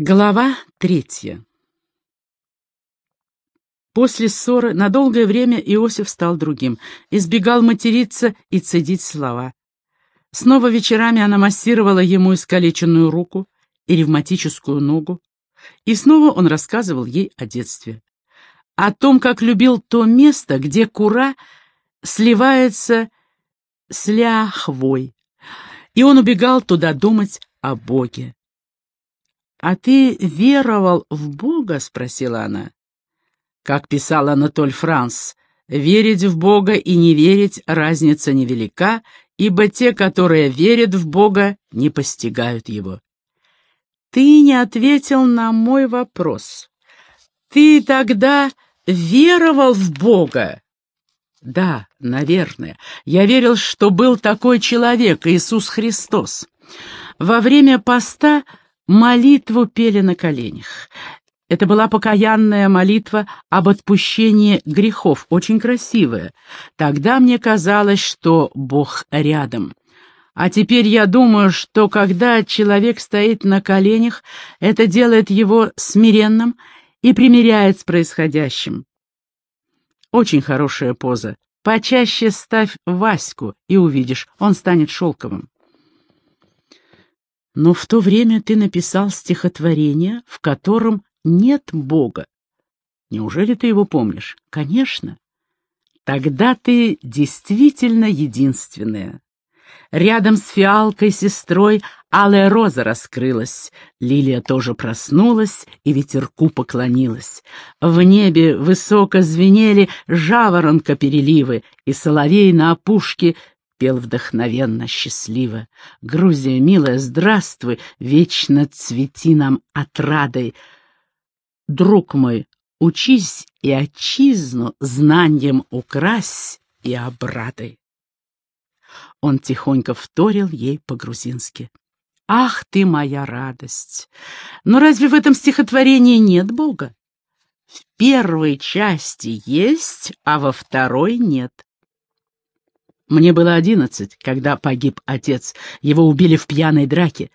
Глава третья После ссоры на долгое время Иосиф стал другим, избегал материться и цедить слова. Снова вечерами она массировала ему искалеченную руку и ревматическую ногу, и снова он рассказывал ей о детстве. О том, как любил то место, где кура сливается с ляхвой, и он убегал туда думать о Боге. «А ты веровал в Бога?» — спросила она. Как писал Анатоль Франс, «Верить в Бога и не верить разница невелика, ибо те, которые верят в Бога, не постигают Его». Ты не ответил на мой вопрос. Ты тогда веровал в Бога? Да, наверное. Я верил, что был такой человек, Иисус Христос. Во время поста Молитву пели на коленях. Это была покаянная молитва об отпущении грехов, очень красивая. Тогда мне казалось, что Бог рядом. А теперь я думаю, что когда человек стоит на коленях, это делает его смиренным и примиряет с происходящим. Очень хорошая поза. Почаще ставь Ваську, и увидишь, он станет шелковым. Но в то время ты написал стихотворение, в котором нет Бога. Неужели ты его помнишь? Конечно. Тогда ты действительно единственная. Рядом с фиалкой сестрой алая роза раскрылась, лилия тоже проснулась и ветерку поклонилась. В небе высоко звенели жаворонка переливы, и соловей на опушке пел вдохновенно, счастливо. Грузия, милая, здравствуй, вечно цвети нам отрадой. Друг мой, учись и отчизну знанием укрась и обрадой. Он тихонько вторил ей по-грузински. «Ах ты моя радость! Но разве в этом стихотворении нет Бога? В первой части есть, а во второй нет. Мне было одиннадцать, когда погиб отец. Его убили в пьяной драке.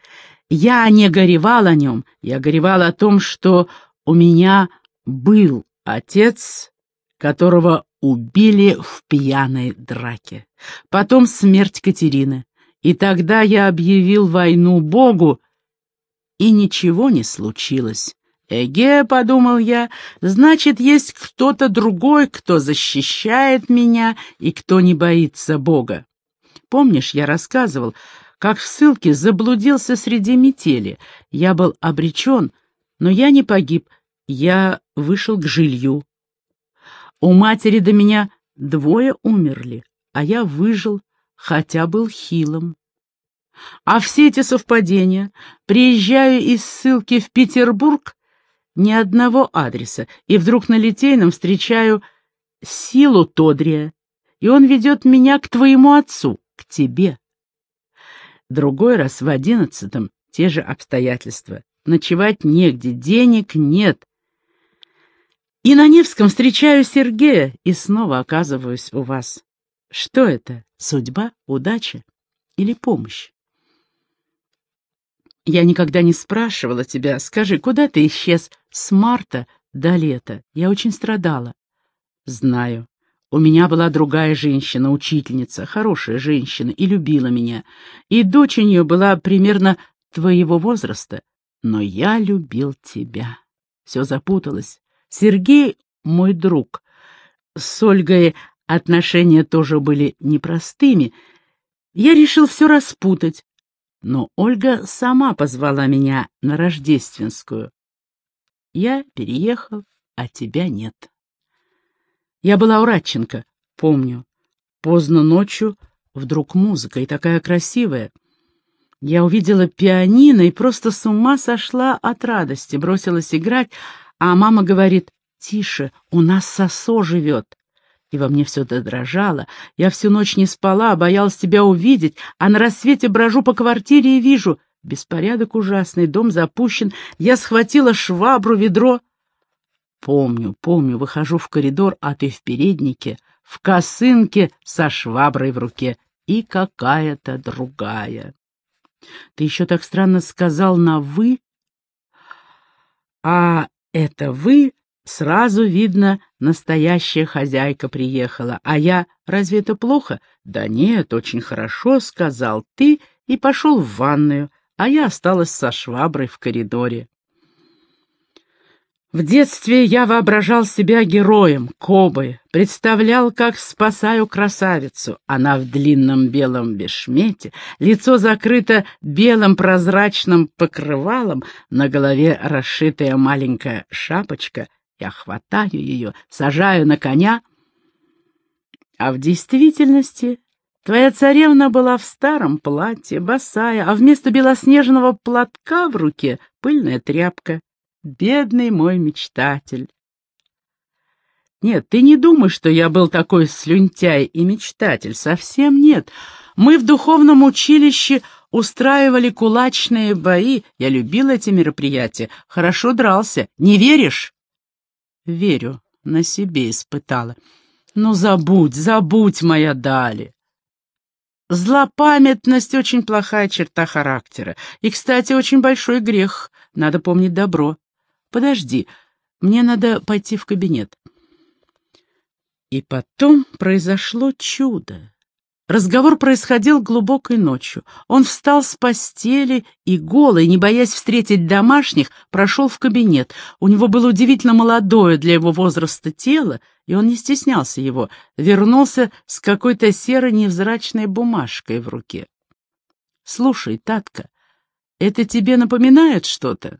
Я не горевал о нем, я горевал о том, что у меня был отец, которого убили в пьяной драке. Потом смерть Катерины. И тогда я объявил войну Богу, и ничего не случилось. «Эге», — подумал я, — «значит, есть кто-то другой, кто защищает меня и кто не боится Бога». Помнишь, я рассказывал, как в ссылке заблудился среди метели. Я был обречен, но я не погиб, я вышел к жилью. У матери до меня двое умерли, а я выжил, хотя был хилым. А все эти совпадения, приезжаю из ссылки в Петербург, ни одного адреса, и вдруг на Литейном встречаю Силу Тодрия, и он ведет меня к твоему отцу, к тебе. Другой раз в одиннадцатом те же обстоятельства. Ночевать негде, денег нет. И на Невском встречаю Сергея и снова оказываюсь у вас. Что это? Судьба, удача или помощь? Я никогда не спрашивала тебя, скажи, куда ты исчез с марта до лета? Я очень страдала. Знаю. У меня была другая женщина, учительница, хорошая женщина, и любила меня. И дочь у нее была примерно твоего возраста. Но я любил тебя. Все запуталось. Сергей — мой друг. С Ольгой отношения тоже были непростыми. Я решил все распутать, но Ольга сама позвала меня на рождественскую. Я переехал, а тебя нет. Я была у Радченко, помню. Поздно ночью вдруг музыка, и такая красивая. Я увидела пианино и просто с ума сошла от радости, бросилась играть, а мама говорит, «Тише, у нас сосо живет» и во мне все дрожало. Я всю ночь не спала, боялась тебя увидеть, а на рассвете брожу по квартире и вижу — беспорядок ужасный, дом запущен. Я схватила швабру, ведро. Помню, помню, выхожу в коридор, а ты в переднике, в косынке со шваброй в руке и какая-то другая. Ты еще так странно сказал на «вы». А это вы, сразу видно, настоящая хозяйка приехала. А я, разве это плохо? Да нет, очень хорошо, сказал ты и пошел в ванную, а я осталась со шваброй в коридоре. В детстве я воображал себя героем, Кобы, представлял, как спасаю красавицу. Она в длинном белом бешмете, лицо закрыто белым прозрачным покрывалом, на голове расшитая маленькая шапочка. Я хватаю ее, сажаю на коня. А в действительности твоя царевна была в старом платье, босая, а вместо белоснежного платка в руке пыльная тряпка. Бедный мой мечтатель. Нет, ты не думай, что я был такой слюнтяй и мечтатель. Совсем нет. Мы в духовном училище устраивали кулачные бои. Я любил эти мероприятия. Хорошо дрался. Не веришь? Верю. На себе испытала. Ну, забудь, забудь, моя Дали. Злопамятность — очень плохая черта характера. И, кстати, очень большой грех. Надо помнить добро. Подожди, мне надо пойти в кабинет. И потом произошло чудо. Разговор происходил глубокой ночью. Он встал с постели и голый, не боясь встретить домашних, прошел в кабинет. У него было удивительно молодое для его возраста тело, и он не стеснялся его. Вернулся с какой-то серой невзрачной бумажкой в руке. «Слушай, Татка, это тебе напоминает что-то?»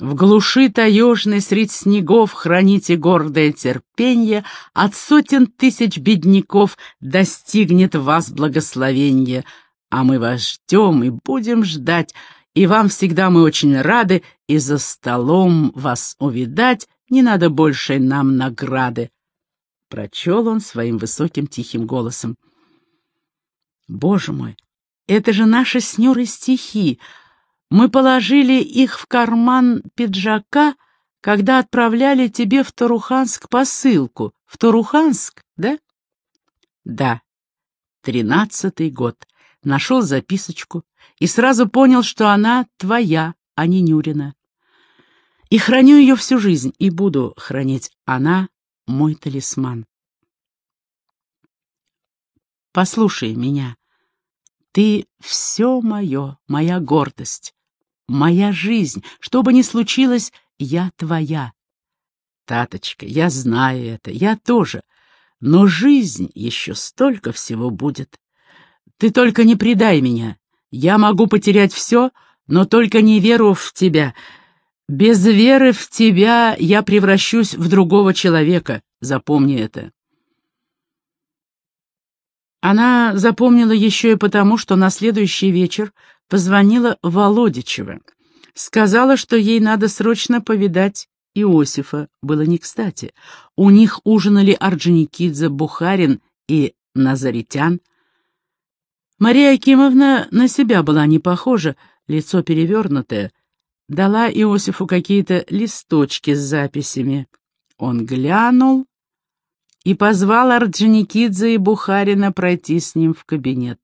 В глуши таежной средь снегов храните гордое терпенье, От сотен тысяч бедняков достигнет вас благословенье. А мы вас ждем и будем ждать, и вам всегда мы очень рады, и за столом вас увидать, не надо большей нам награды. Прочел он своим высоким тихим голосом. Боже мой, это же наши с стихи, мы положили их в карман пиджака, когда отправляли тебе в Таруханск посылку. В Таруханск, да? Да. Тринадцатый год. Нашел записочку и сразу понял, что она твоя, а не Нюрина. И храню ее всю жизнь, и буду хранить. Она мой талисман. Послушай меня. Ты все мое, моя гордость моя жизнь. Что бы ни случилось, я твоя. Таточка, я знаю это, я тоже. Но жизнь еще столько всего будет. Ты только не предай меня. Я могу потерять все, но только не веру в тебя. Без веры в тебя я превращусь в другого человека. Запомни это. Она запомнила еще и потому, что на следующий вечер позвонила Володичева. Сказала, что ей надо срочно повидать Иосифа. Было не кстати. У них ужинали Орджоникидзе, Бухарин и Назаритян. Мария Акимовна на себя была не похожа, лицо перевернутое. Дала Иосифу какие-то листочки с записями. Он глянул и позвал Орджоникидзе и Бухарина пройти с ним в кабинет.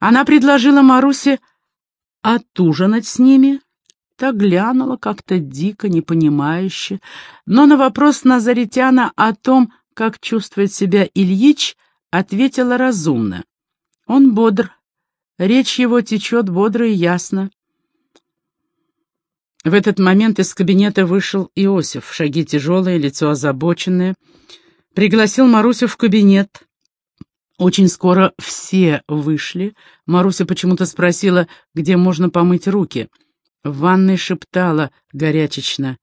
Она предложила Марусе отужинать с ними. Та глянула как-то дико, непонимающе, но на вопрос Назаритяна о том, как чувствует себя Ильич, ответила разумно. Он бодр, речь его течет бодро и ясно. В этот момент из кабинета вышел Иосиф, шаги тяжелые, лицо озабоченное. Пригласил Марусю в кабинет. Очень скоро все вышли. Маруся почему-то спросила, где можно помыть руки. В ванной шептала горячечно.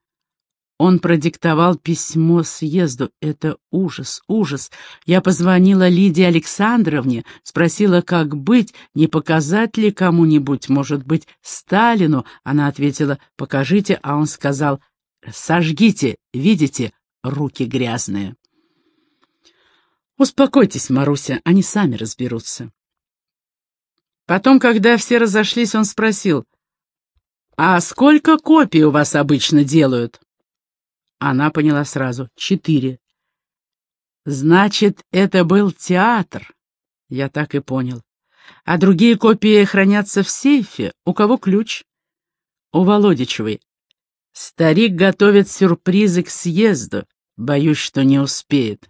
Он продиктовал письмо съезду. Это ужас, ужас. Я позвонила Лидии Александровне, спросила, как быть, не показать ли кому-нибудь, может быть, Сталину. Она ответила, покажите, а он сказал, сожгите, видите, руки грязные. «Успокойтесь, Маруся, они сами разберутся». Потом, когда все разошлись, он спросил, «А сколько копий у вас обычно делают?» Она поняла сразу, «Четыре». «Значит, это был театр?» Я так и понял. «А другие копии хранятся в сейфе? У кого ключ?» у Володичевой. Старик готовит сюрпризы к съезду. Боюсь, что не успеет.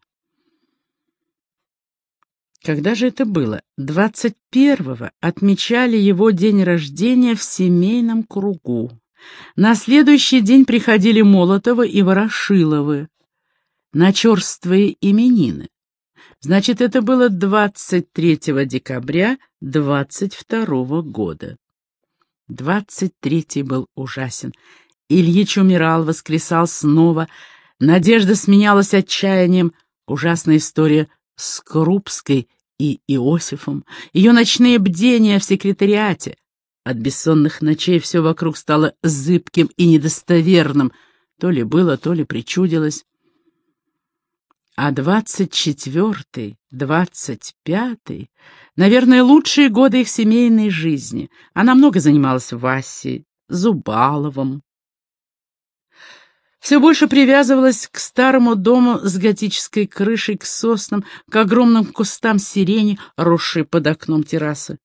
Когда же это было? Двадцать первого отмечали его день рождения в семейном кругу. На следующий день приходили Молотовы и Ворошиловы на черствые именины. Значит, это было 23 декабря 22 года. 23 был ужасен. Ильич умирал, воскресал снова. Надежда сменялась отчаянием. Ужасная история с Крупской и Иосифом, ее ночные бдения в секретариате. От бессонных ночей все вокруг стало зыбким и недостоверным. То ли было, то ли причудилось. А двадцать четвертый, двадцать пятый, наверное, лучшие годы их семейной жизни. Она много занималась Васей, Зубаловым, все больше привязывалась к старому дому с готической крышей, к соснам, к огромным кустам сирени, росшей под окном террасы.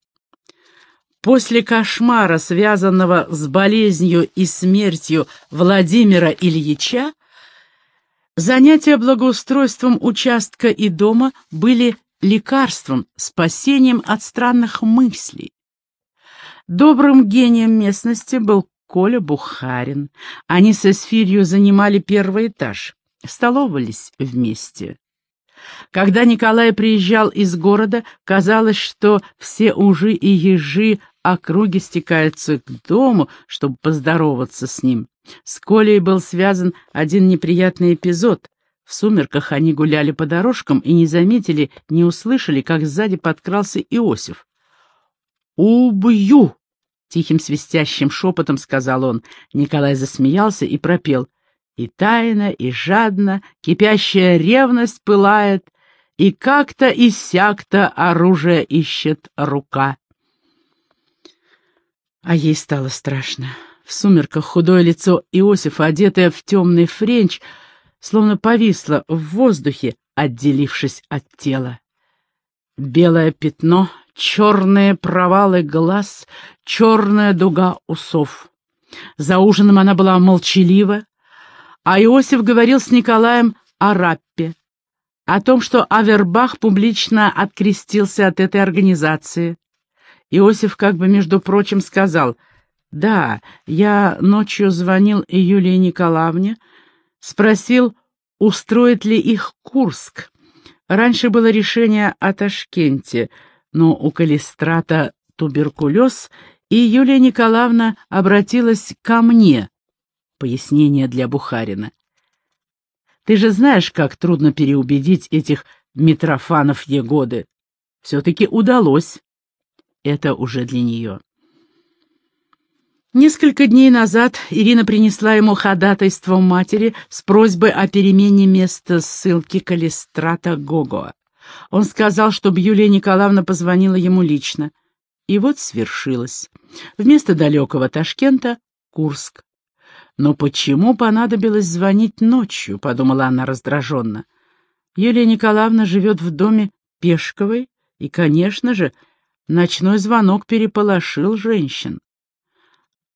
После кошмара, связанного с болезнью и смертью Владимира Ильича, занятия благоустройством участка и дома были лекарством, спасением от странных мыслей. Добрым гением местности был Коля Бухарин. Они со Сфирью занимали первый этаж, столовались вместе. Когда Николай приезжал из города, казалось, что все ужи и ежи округи стекаются к дому, чтобы поздороваться с ним. С Колей был связан один неприятный эпизод. В сумерках они гуляли по дорожкам и не заметили, не услышали, как сзади подкрался Иосиф. «Убью!» Тихим свистящим шепотом сказал он. Николай засмеялся и пропел. И тайно, и жадно, кипящая ревность пылает, и как-то и сяк-то оружие ищет рука. А ей стало страшно. В сумерках худое лицо Иосифа, одетое в темный френч, словно повисло в воздухе, отделившись от тела. Белое пятно черные провалы глаз, черная дуга усов. За ужином она была молчалива, а Иосиф говорил с Николаем о раппе, о том, что Авербах публично открестился от этой организации. Иосиф как бы, между прочим, сказал, «Да, я ночью звонил Юлии Николаевне, спросил, устроит ли их Курск. Раньше было решение о Ташкенте — но у Калистрата туберкулез, и Юлия Николаевна обратилась ко мне. Пояснение для Бухарина. Ты же знаешь, как трудно переубедить этих Митрофанов Егоды. Все-таки удалось. Это уже для нее. Несколько дней назад Ирина принесла ему ходатайство матери с просьбой о перемене места ссылки Калистрата Гого. Он сказал, чтобы Юлия Николаевна позвонила ему лично. И вот свершилось. Вместо далекого Ташкента — Курск. «Но почему понадобилось звонить ночью?» — подумала она раздраженно. Юлия Николаевна живет в доме Пешковой, и, конечно же, ночной звонок переполошил женщин.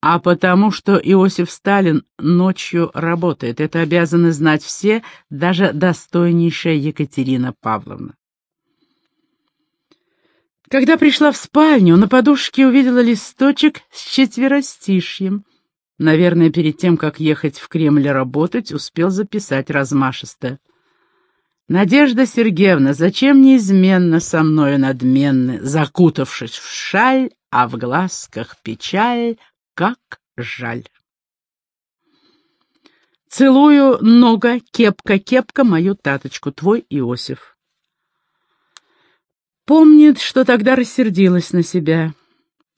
А потому что Иосиф Сталин ночью работает, это обязаны знать все, даже достойнейшая Екатерина Павловна. Когда пришла в спальню, на подушке увидела листочек с четверостишьем. Наверное, перед тем, как ехать в Кремль работать, успел записать размашисто. «Надежда Сергеевна, зачем неизменно со мною надменны, закутавшись в шаль, а в глазках печаль, как жаль?» Целую нога, кепка-кепка мою таточку, твой Иосиф. Помнит, что тогда рассердилась на себя.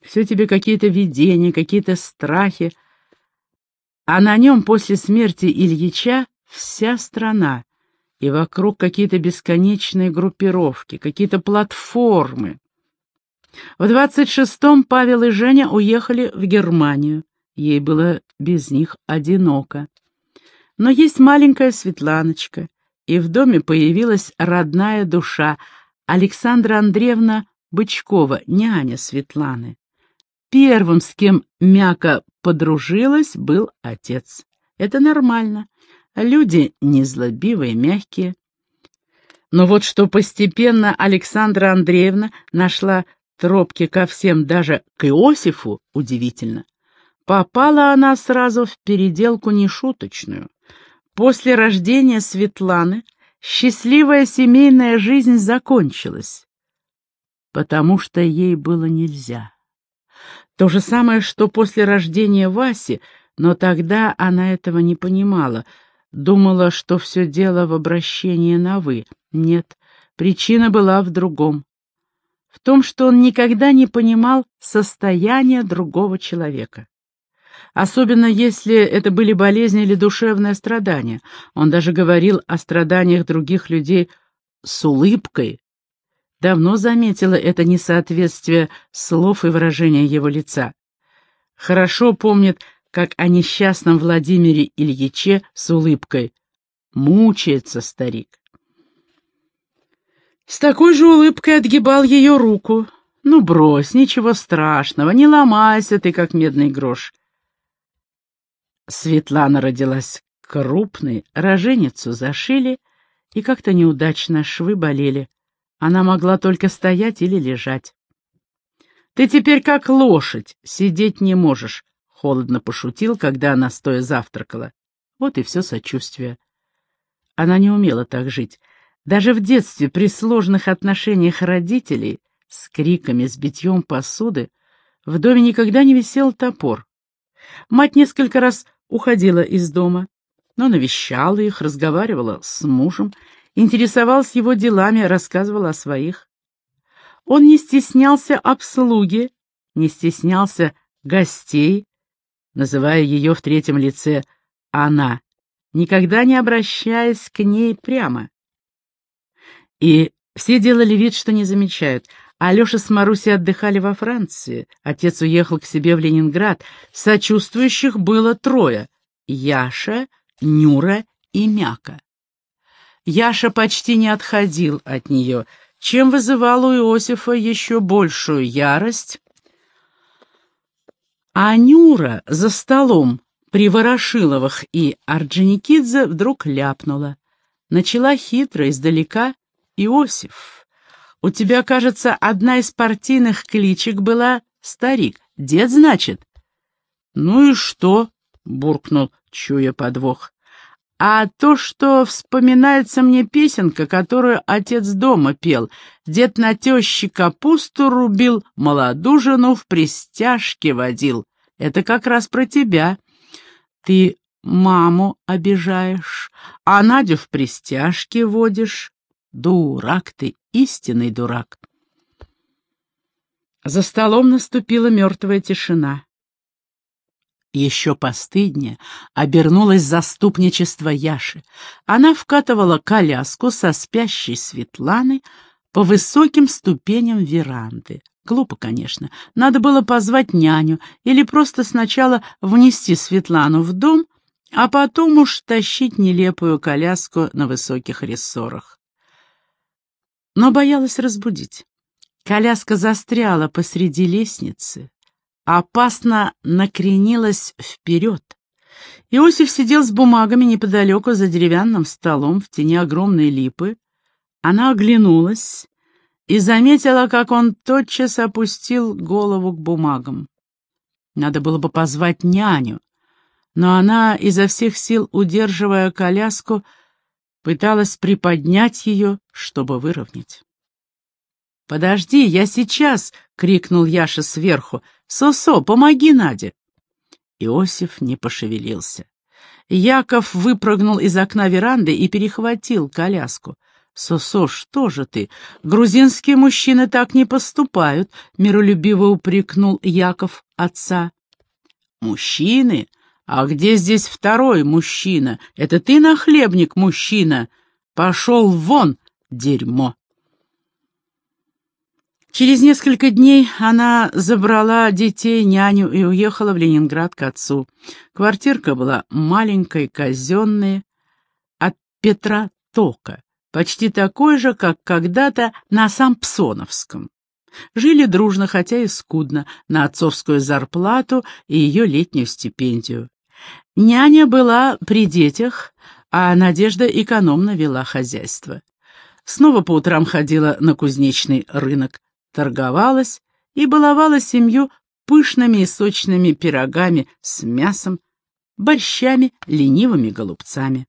Все тебе какие-то видения, какие-то страхи. А на нем после смерти Ильича вся страна, и вокруг какие-то бесконечные группировки, какие-то платформы. В двадцать шестом Павел и Женя уехали в Германию. Ей было без них одиноко. Но есть маленькая Светланочка, и в доме появилась родная душа — Александра Андреевна Бычкова, няня Светланы. Первым, с кем Мяка подружилась, был отец. Это нормально. Люди незлобивые, мягкие. Но вот что постепенно Александра Андреевна нашла тропки ко всем, даже к Иосифу, удивительно. Попала она сразу в переделку нешуточную. После рождения Светланы счастливая семейная жизнь закончилась, потому что ей было нельзя. То же самое, что после рождения Васи, но тогда она этого не понимала, думала, что все дело в обращении на «вы». Нет, причина была в другом. В том, что он никогда не понимал состояния другого человека особенно если это были болезни или душевное страдание. Он даже говорил о страданиях других людей с улыбкой. Давно заметила это несоответствие слов и выражения его лица. Хорошо помнит, как о несчастном Владимире Ильиче с улыбкой. Мучается старик. С такой же улыбкой отгибал ее руку. «Ну, брось, ничего страшного, не ломайся ты, как медный грош. Светлана родилась крупной, роженицу зашили, и как-то неудачно швы болели. Она могла только стоять или лежать. «Ты теперь как лошадь, сидеть не можешь», — холодно пошутил, когда она стоя завтракала. Вот и все сочувствие. Она не умела так жить. Даже в детстве при сложных отношениях родителей, с криками, с битьем посуды, в доме никогда не висел топор. Мать несколько раз уходила из дома, но навещала их, разговаривала с мужем, интересовалась его делами, рассказывала о своих. Он не стеснялся обслуги, не стеснялся гостей, называя ее в третьем лице «она», никогда не обращаясь к ней прямо. И все делали вид, что не замечают — Алеша с Марусей отдыхали во Франции. Отец уехал к себе в Ленинград. Сочувствующих было трое — Яша, Нюра и Мяка. Яша почти не отходил от нее, чем вызывал у Иосифа еще большую ярость. А Нюра за столом при Ворошиловых и Орджоникидзе вдруг ляпнула. Начала хитро издалека Иосиф. У тебя, кажется, одна из партийных кличек была «Старик». Дед, значит?» «Ну и что?» — буркнул, чуя подвох. «А то, что вспоминается мне песенка, которую отец дома пел. Дед на тещи капусту рубил, молодужину в пристяжке водил. Это как раз про тебя. Ты маму обижаешь, а Надю в пристяжке водишь. Дурак ты, истинный дурак. За столом наступила мертвая тишина. Еще постыднее обернулось заступничество Яши. Она вкатывала коляску со спящей Светланой по высоким ступеням веранды. Глупо, конечно. Надо было позвать няню или просто сначала внести Светлану в дом, а потом уж тащить нелепую коляску на высоких рессорах но боялась разбудить. Коляска застряла посреди лестницы, опасно накренилась вперед. Иосиф сидел с бумагами неподалеку за деревянным столом в тени огромной липы. Она оглянулась и заметила, как он тотчас опустил голову к бумагам. Надо было бы позвать няню, но она, изо всех сил удерживая коляску, пыталась приподнять ее, чтобы выровнять. «Подожди, я сейчас!» — крикнул Яша сверху. «Сосо, помоги Наде!» Иосиф не пошевелился. Яков выпрыгнул из окна веранды и перехватил коляску. «Сосо, что же ты? Грузинские мужчины так не поступают!» — миролюбиво упрекнул Яков отца. «Мужчины? «А где здесь второй мужчина? Это ты нахлебник, мужчина? Пошел вон, дерьмо!» Через несколько дней она забрала детей, няню и уехала в Ленинград к отцу. Квартирка была маленькой, казенная, от Петра Тока, почти такой же, как когда-то на Сампсоновском. Жили дружно, хотя и скудно, на отцовскую зарплату и ее летнюю стипендию. Няня была при детях, а Надежда экономно вела хозяйство. Снова по утрам ходила на кузнечный рынок, торговалась и баловала семью пышными и сочными пирогами с мясом, борщами, ленивыми голубцами.